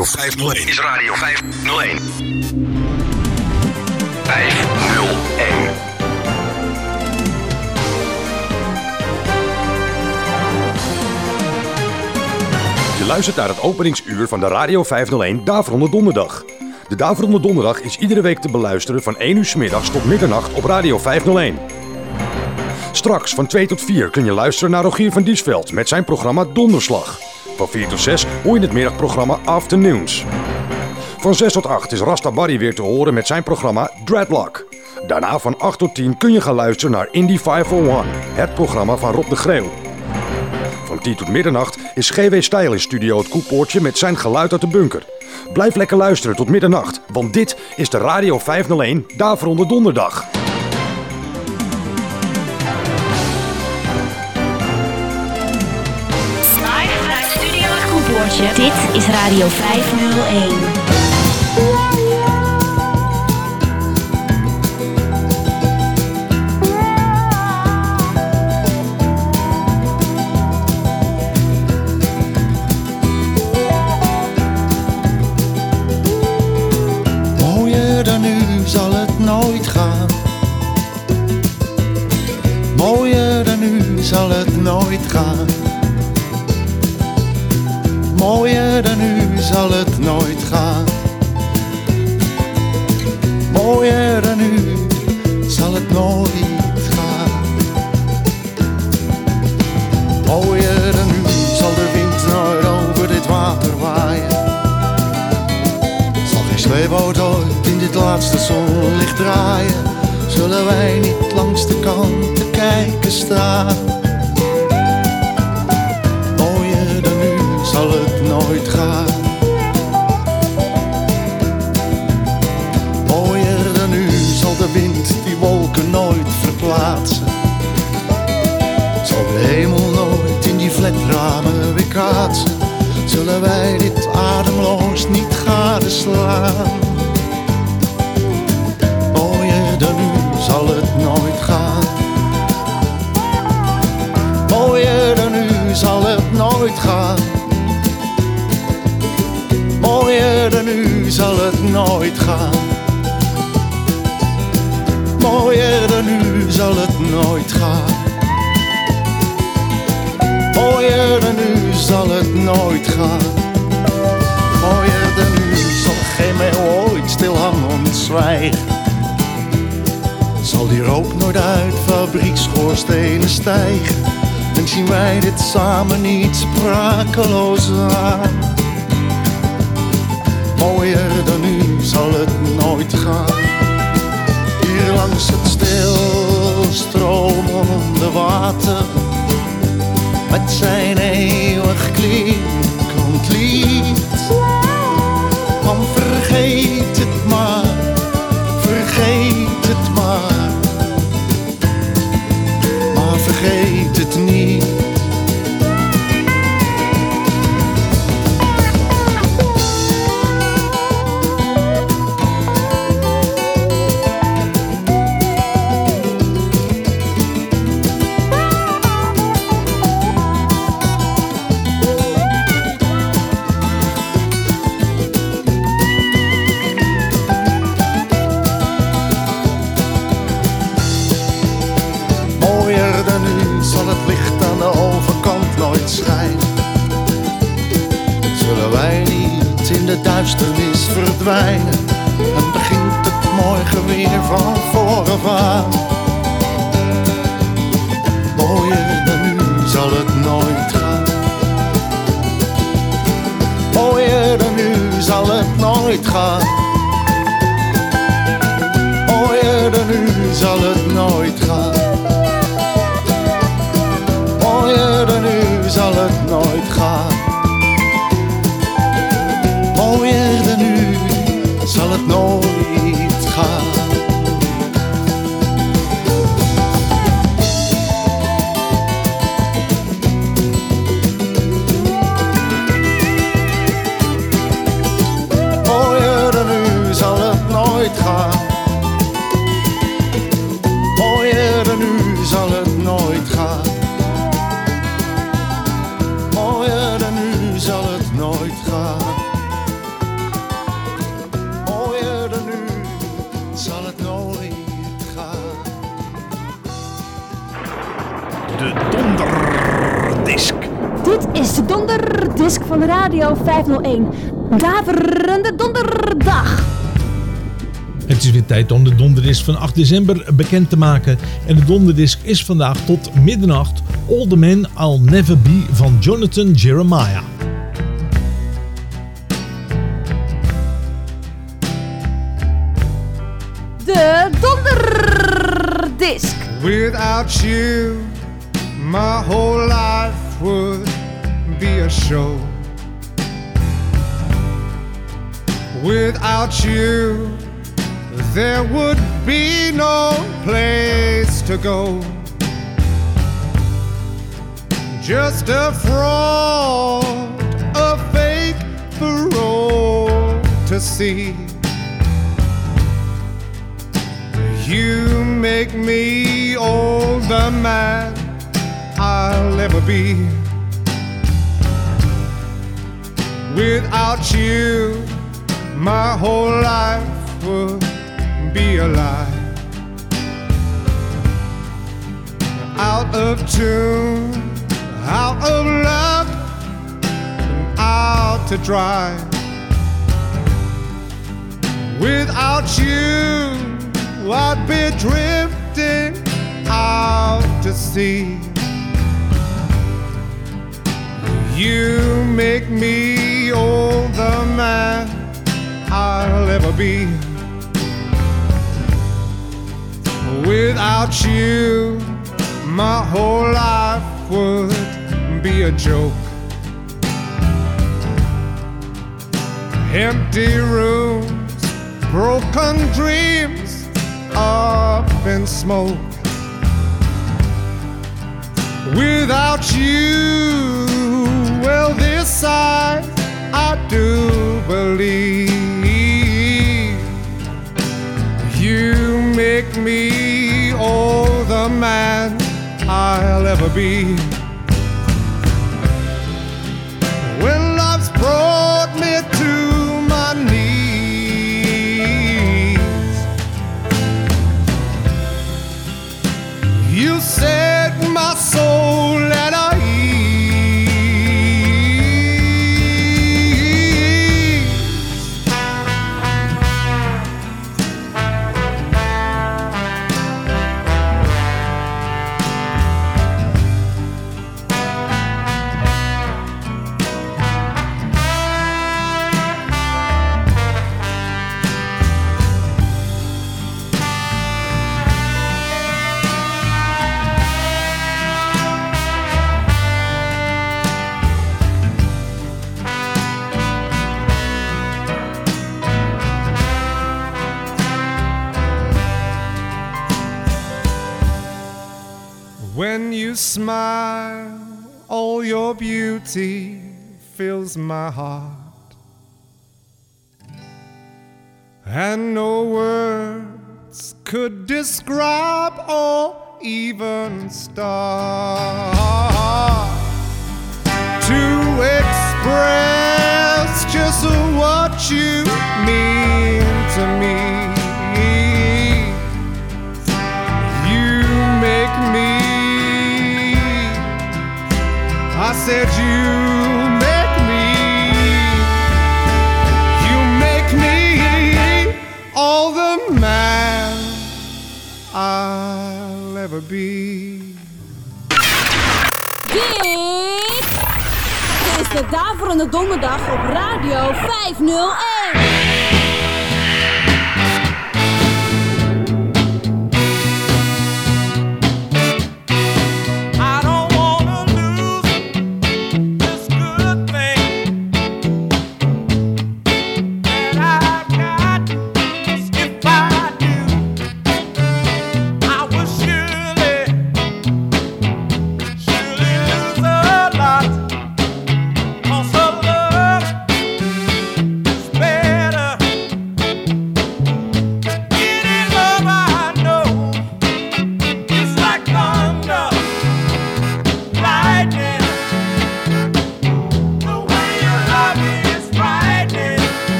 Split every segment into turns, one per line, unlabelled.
Radio 501. Is Radio 501. 501.
Je luistert naar het openingsuur van de Radio 501 Daverende Donderdag. De Daverende Donderdag is iedere week te beluisteren van 1 uur 's middags tot middernacht op Radio 501. Straks van 2 tot 4 kun je luisteren naar Rogier van Diesveld met zijn programma Donderslag. Van 4 tot 6 hoor je het middagprogramma Afternoons. Van 6 tot 8 is Rasta Barry weer te horen met zijn programma Dreadlock. Daarna van 8 tot 10 kun je gaan luisteren naar Indie 501, het programma van Rob de Greeuw. Van 10 tot middernacht is GW Stijl in studio het Koepoortje met zijn geluid uit de bunker. Blijf lekker luisteren tot middernacht, want dit is de Radio 501 Daverende Donderdag.
Dit is Radio 501.
Mooier dan nu zal het nooit gaan. Mooier dan nu zal het nooit gaan. Mooier dan nu zal het nooit gaan. Mooier dan nu zal de wind nooit over
dit water waaien. Zal geen sleeboot ooit in dit laatste zonlicht draaien. Zullen wij niet langs de kant te kijken staan. zal het Mooier dan nu zal de wind die wolken nooit verplaatsen. Zal de hemel nooit in die vlekramen weer kaatsen. Zullen wij dit ademloos niet gadeslaan. Mooier nu zal het nooit gaan. Mooier dan nu zal het nooit gaan. Mooier dan nu zal het nooit gaan. Mooier dan nu zal geen meeuw ooit stilhangend zwijgen. Zal die rook nooit uit fabriekschoorstenen stijgen. En zien wij dit samen niet sprakeloos aan. Mooier dan nu zal het nooit gaan. Hier langs het stilstromende water met zijn eeuwig klinkend lied. Van vergeet het maar, vergeet het maar, maar vergeet het niet.
no. 801. Daverende donderdag.
Het is weer tijd om de donderdisc van 8 december bekend te maken. En de donderdisc is vandaag tot middernacht All the Men I'll Never Be van Jonathan Jeremiah.
De donderdisc.
Without you, my whole life would be a show. Without you, there would be no place to go. Just a fraud, a fake all to see. You make me all the man I'll ever be. Without you, my whole life would be a lie. Out of tune, out of love, out to dry. Without you, I'd be drifting out to sea. You make me all the man I'll ever be. Without you, my whole life would be a joke. Empty rooms, broken dreams, up in smoke. Without you, well, this I, I do believe. You make me all the man I'll ever be. When love's brought me to my knees, you set my soul fills my heart. And no words could describe or even start to express just what you mean to me. You make me. I said you
Dit is de Daverende Donderdag op Radio 501.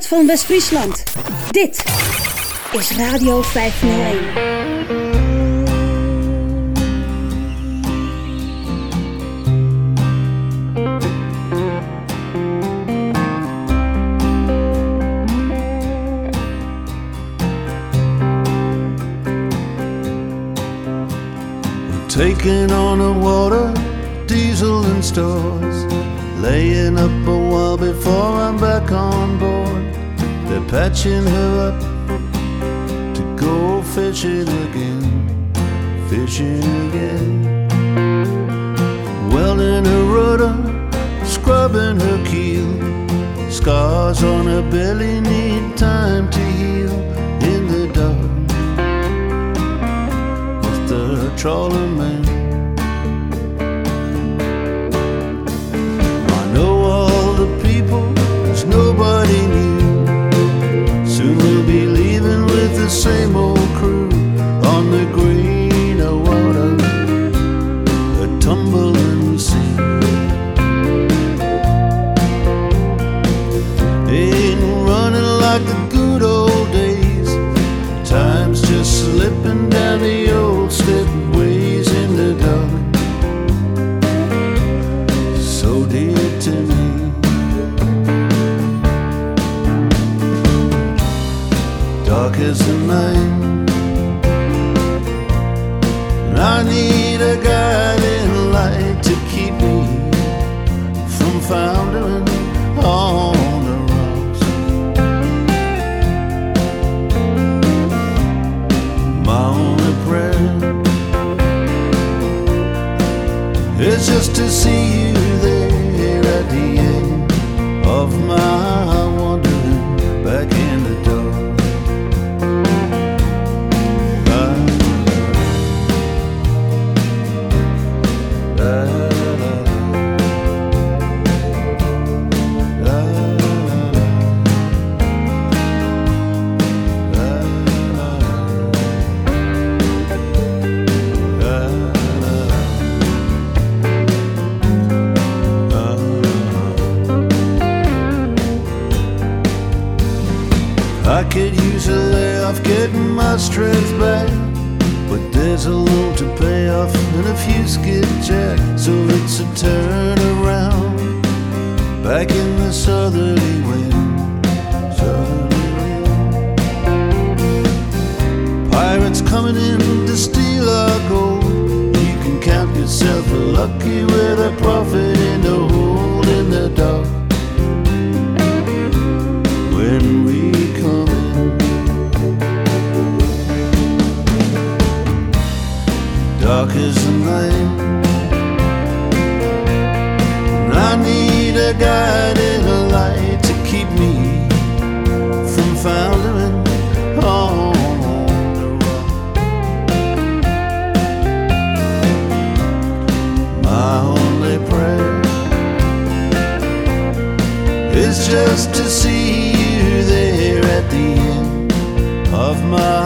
Hoofdstad van West-Friesland. Dit is Radio 501.
Taking on the water, diesel and stores. Laying up a while before I'm back on board. Patching her up to go fishing again, fishing again. Welding her rudder, scrubbing her keel. Scars on her belly need time to heal in the dark with the trawler man. Dark as the night. And I need a guiding light to keep me from foundering on the rock. My only prayer is just to see you there at the end of my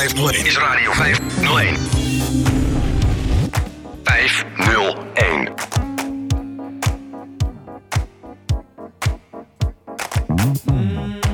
501. Is Radio 501. 501. Mm.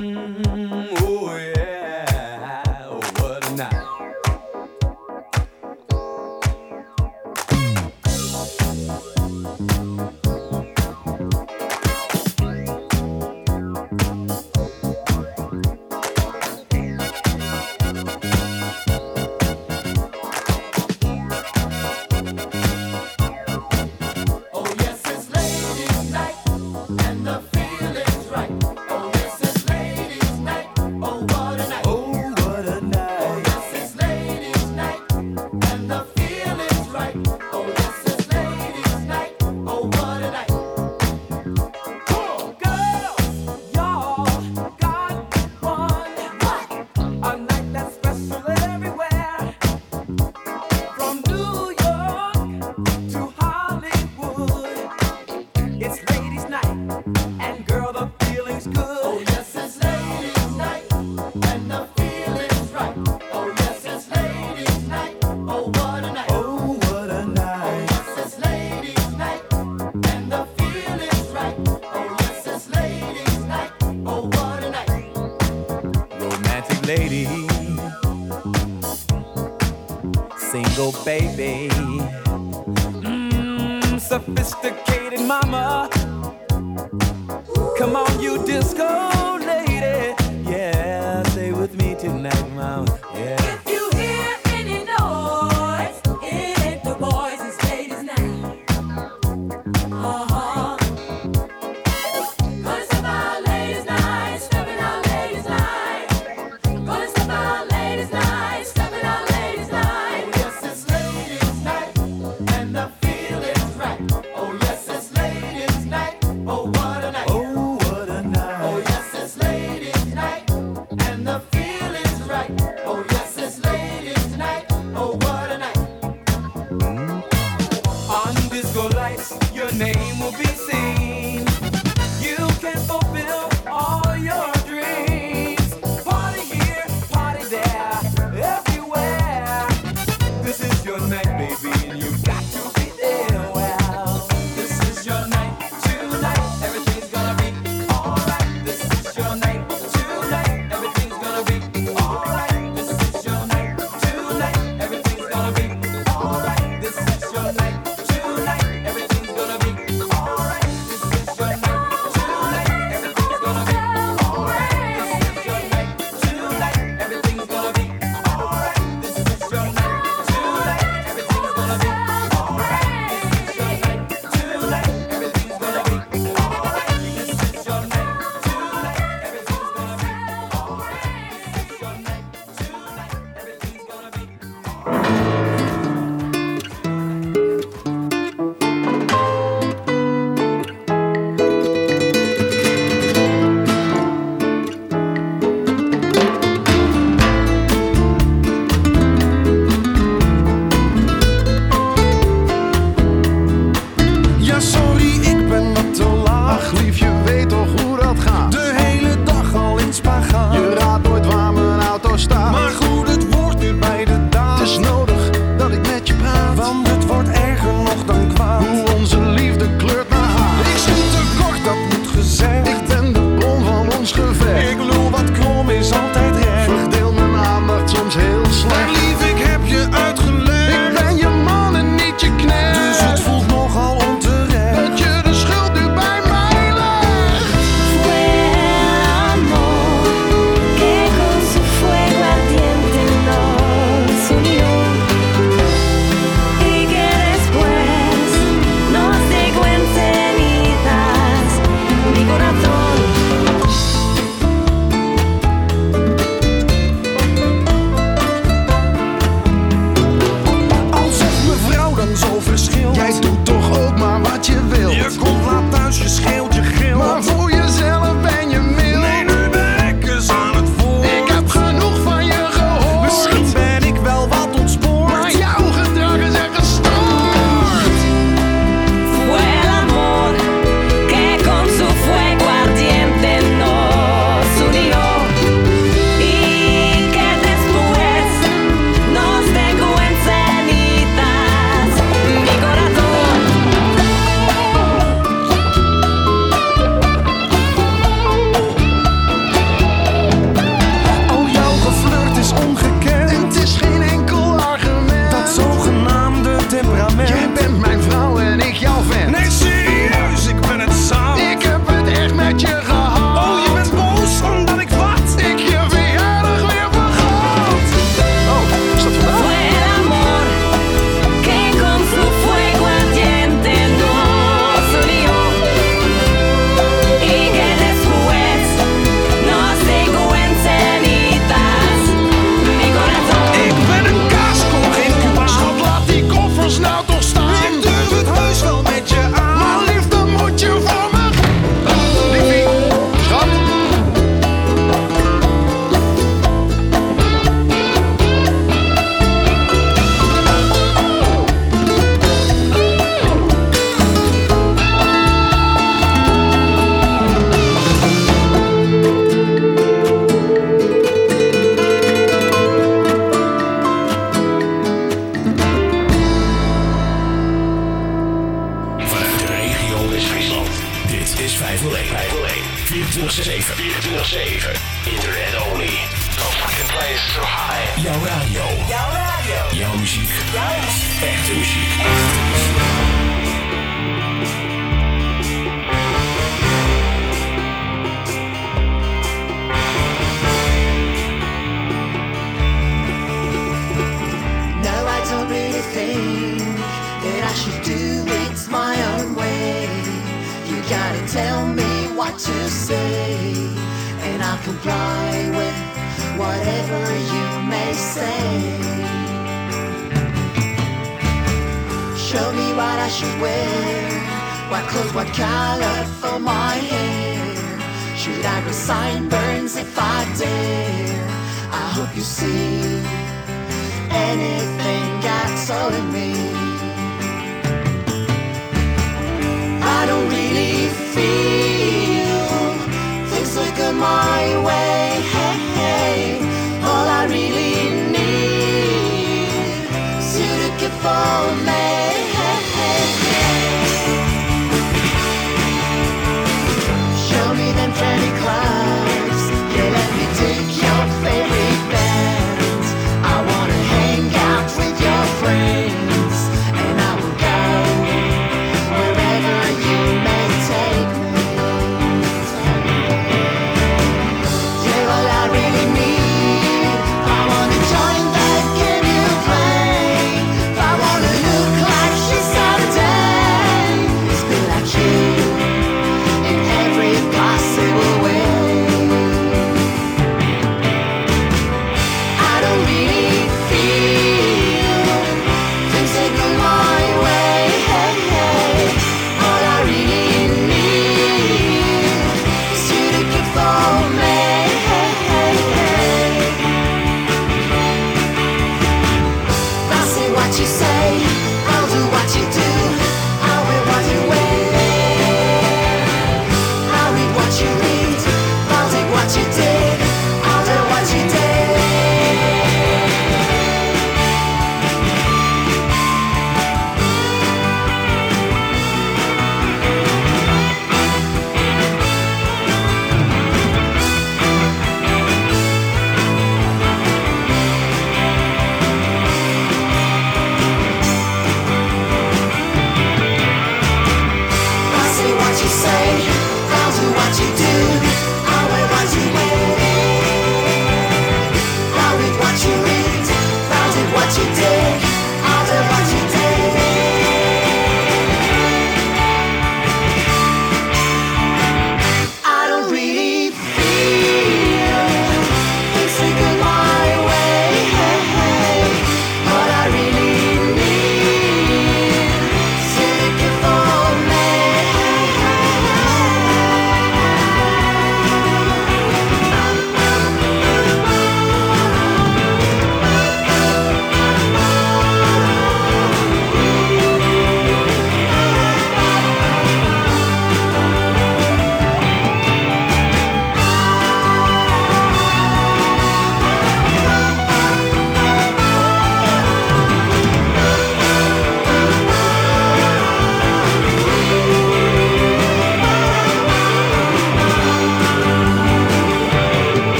Single baby. Mm, sophisticated mama.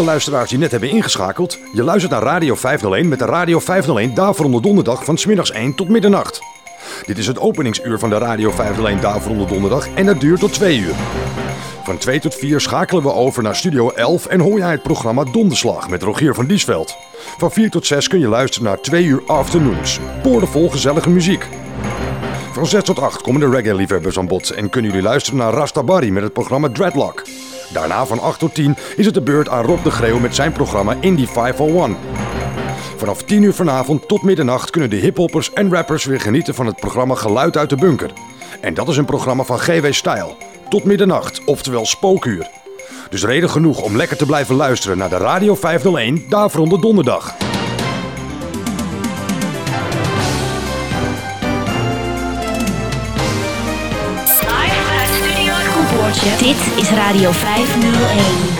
De
luisteraars die net hebben ingeschakeld, je luistert naar Radio 501 met de Radio 501 Daverende Donderdag van smiddags 1 tot middernacht. Dit is het openingsuur van de Radio 501 Daverende Donderdag en dat duurt tot 2 uur. Van 2 tot 4 schakelen we over naar Studio 11 en hoor jij het programma Donderslag met Rogier van Diesveld. Van 4 tot 6 kun je luisteren naar 2 uur afternoons. Boordevol gezellige muziek. Van 6 tot 8 komen de reggae-liefhebbers aan bod en kunnen jullie luisteren naar Rasta Barry met het programma Dreadlock. Daarna van 8 tot 10 is het de beurt aan Rob de Greeuw met zijn programma Indie 501. Vanaf 10 uur vanavond tot middernacht kunnen de hiphoppers en rappers weer genieten van het programma Geluid uit de Bunker. En dat is een programma van GW Style. Tot middernacht, oftewel spookuur. Dus reden genoeg om lekker te blijven luisteren naar de Radio 501 Daverende Donderdag.
Dit is Radio 501.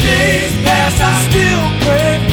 Days pass, I still pray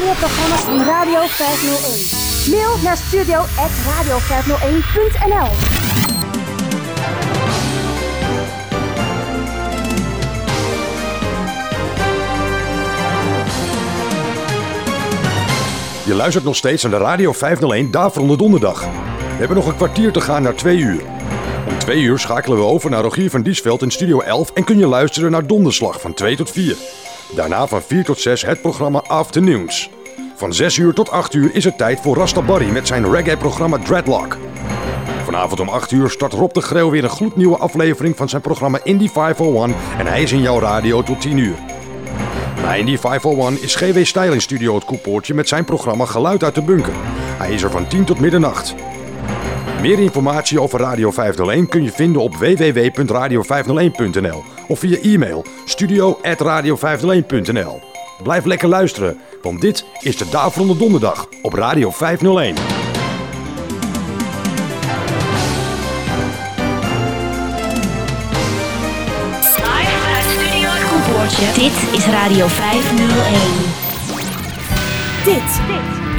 radioprogramma's van Radio 501. Mail naar studio.radio501.nl
Je luistert nog steeds naar de Radio 501 Daverende Donderdag. We hebben nog een kwartier te gaan naar 2 uur. Om 2 uur schakelen we over naar Rogier van Diesveld in Studio 11 en kun je luisteren naar Donderslag van 2 tot 4. Daarna van 4 tot 6 het programma Afternoons. Van 6 uur tot 8 uur is het tijd voor Rasta Barry met zijn reggae-programma Dreadlock. Vanavond om 8 uur start Rob de Greeuw weer een gloednieuwe aflevering van zijn programma Indie 501 en hij is in jouw radio tot 10 uur. Na Indie 501 is GW Stijl in Studio Het Koepoortje met zijn programma Geluid uit de Bunker. Hij is er van 10 tot middernacht. Meer informatie over Radio 501 kun je vinden op www.radio501.nl of via e-mail studio.radio501.nl. Blijf lekker luisteren, want dit is de Daverende Donderdag op Radio 501.
Dit is Radio 501.
Dit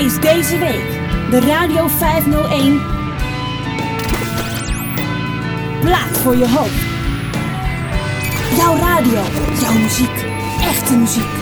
is deze week de Radio 501 plaat voor je hoofd. Jouw radio, jouw muziek, echte muziek.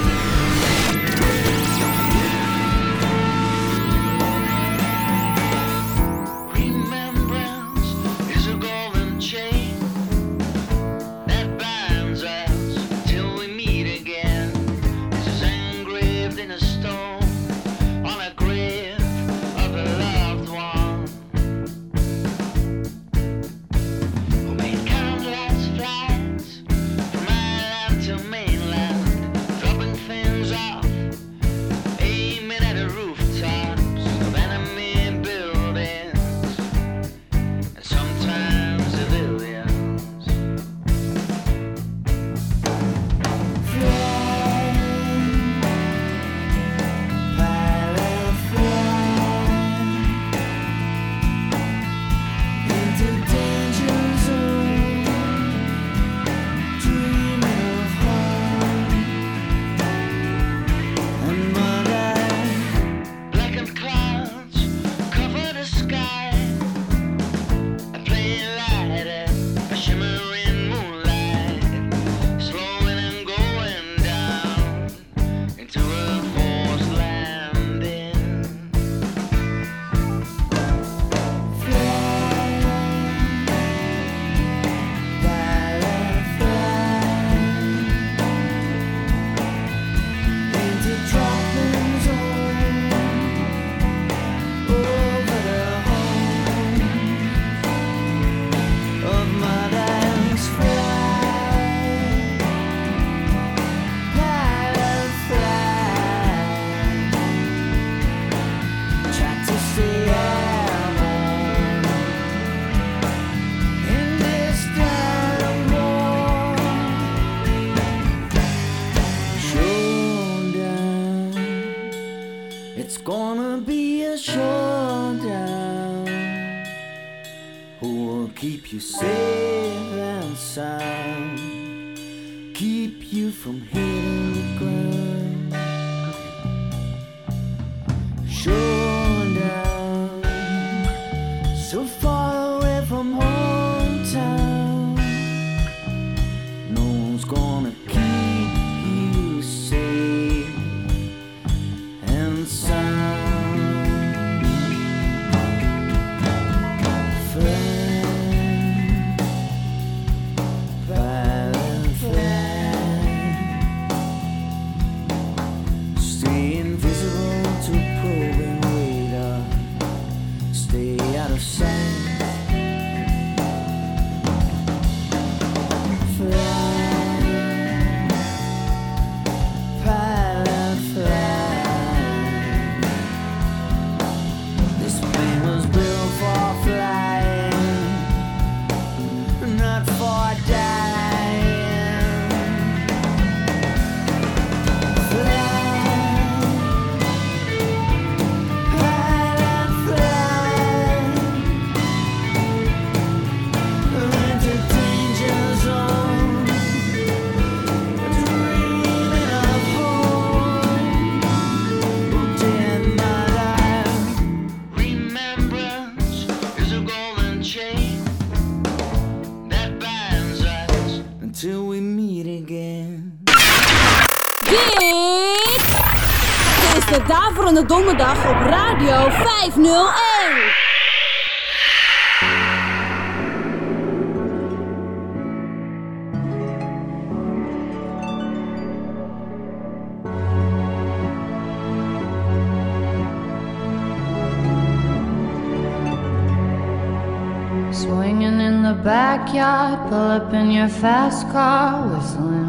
aanstaande donderdag op Radio 501.
Swinging in the backyard, pull up in your fast car, whistling.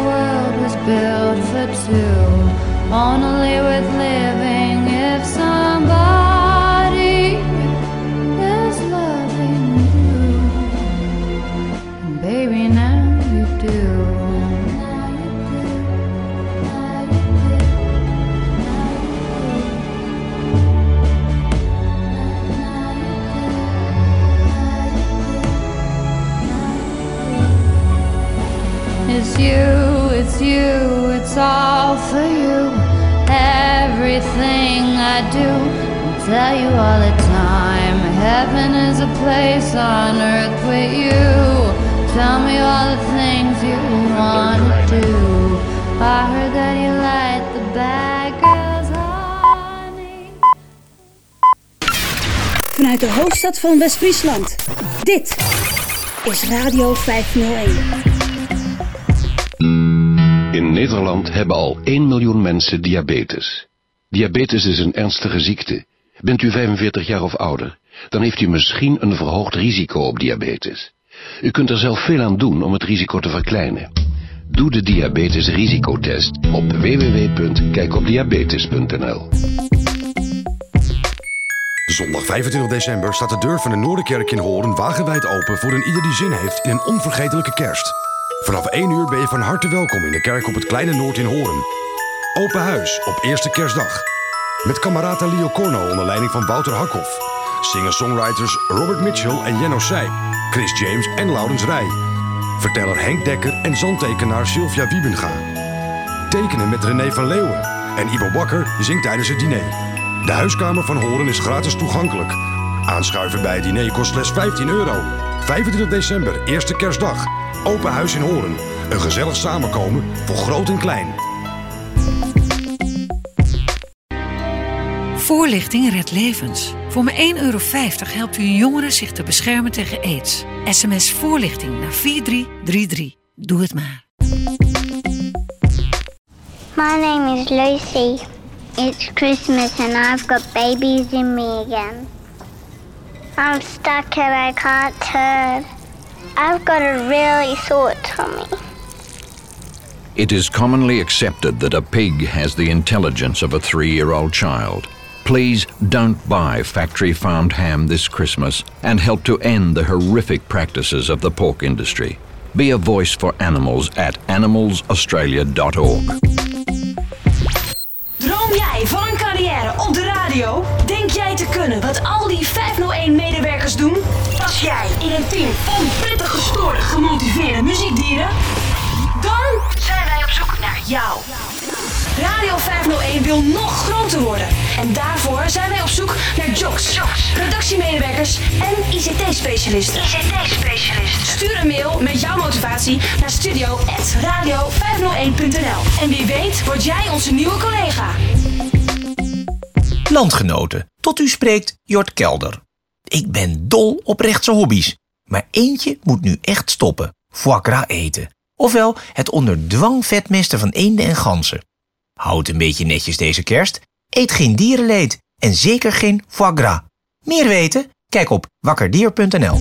built for two, only worth living Everything I do, I tell you all the time. Heaven is a place on earth with you. Tell me all the things you wanna do. I heard that you like the bad girls, honey.
Vanuit de hoofdstad van West-Friesland. Dit is Radio 501.
In Nederland hebben al 1 miljoen mensen diabetes. Diabetes is een ernstige ziekte. Bent u 45 jaar of ouder, dan heeft u misschien een verhoogd risico op diabetes. U kunt er zelf veel aan doen om het risico te verkleinen. Doe de diabetesrisicotest op www.kijkopdiabetes.nl
Zondag 25 december staat de deur van de Noorderkerk in Horen wagenwijd open voor een ieder die zin heeft in een onvergetelijke kerst. Vanaf 1 uur ben je van harte welkom in de kerk op het Kleine Noord in Horen. Open huis op eerste kerstdag. Met kamerata Leo Corno onder leiding van Wouter Hakhoff. Singer-songwriters Robert Mitchell en Jenno Seij. Chris James en Laurens Rij. Verteller Henk Dekker en zandtekenaar Sylvia Wiebenga. Tekenen met René van Leeuwen. En Ibo Bakker zingt tijdens het diner. De huiskamer van Horen is gratis toegankelijk. Aanschuiven bij het diner kost slechts 15 euro. 25 december, eerste kerstdag. Open huis in Horen. Een gezellig samenkomen voor groot en klein.
Voorlichting redt levens. Voor maar 1,50 euro helpt u een jongere zich te beschermen tegen aids. SMS voorlichting naar 4333. Doe het maar.
My name is Lucy. It's Christmas and I've got babies in me again. I'm stuck and I can't turn. I've got a really sore tummy.
It is commonly accepted that a pig has the intelligence of a three year old child. Please don't buy factory farmed ham this Christmas and help to end the horrific practices of the pork industry. Be a voice for animals at animalsaustralia.org.
Droom jij van een carrière op de radio? Denk jij te kunnen wat al die 501-medewerkers doen? Pas jij in een team van prettig gestoorde, gemotiveerde muziekdieren? Dan zijn wij op zoek naar jou.
Radio 501 wil nog groter worden. En daarvoor zijn wij op zoek naar jocks, redactiemedewerkers en ICT-specialisten. ICT-specialisten. Stuur een mail met jouw motivatie naar studio.radio501.nl. En wie weet word jij onze nieuwe collega.
Landgenoten, tot u spreekt Jort Kelder. Ik ben dol op rechtse hobby's. Maar eentje moet nu echt stoppen. Foie gras eten. Ofwel het onder dwang vetmesten van eenden en ganzen. Houd een beetje netjes deze kerst. Eet geen dierenleed. En zeker geen foie gras. Meer weten? Kijk op wakkerdier.nl